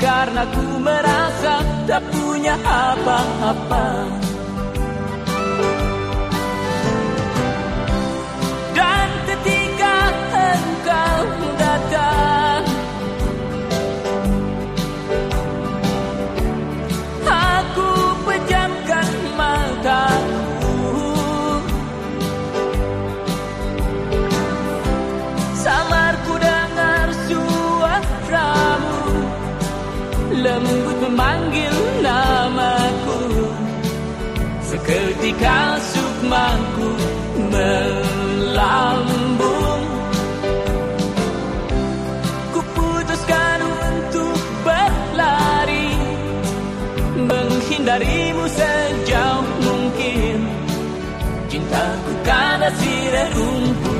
Karena ku merasa tak punya apa-apa Lembut memanggil namaku. Seketika sukmaku melambung. Kuputuskan untuk berlari Menghindarimu sejauh mungkin. Cintaku kanasi rerumputan Ho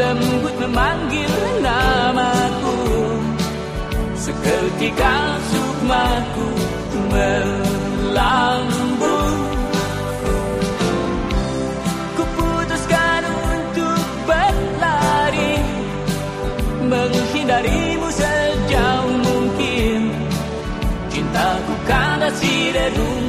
Lembut memanggil namaku. Seketika sukmaku melambung. Kuputuskan untuk berlari menghindarimu sejauh mungkin. Cintaku di dedung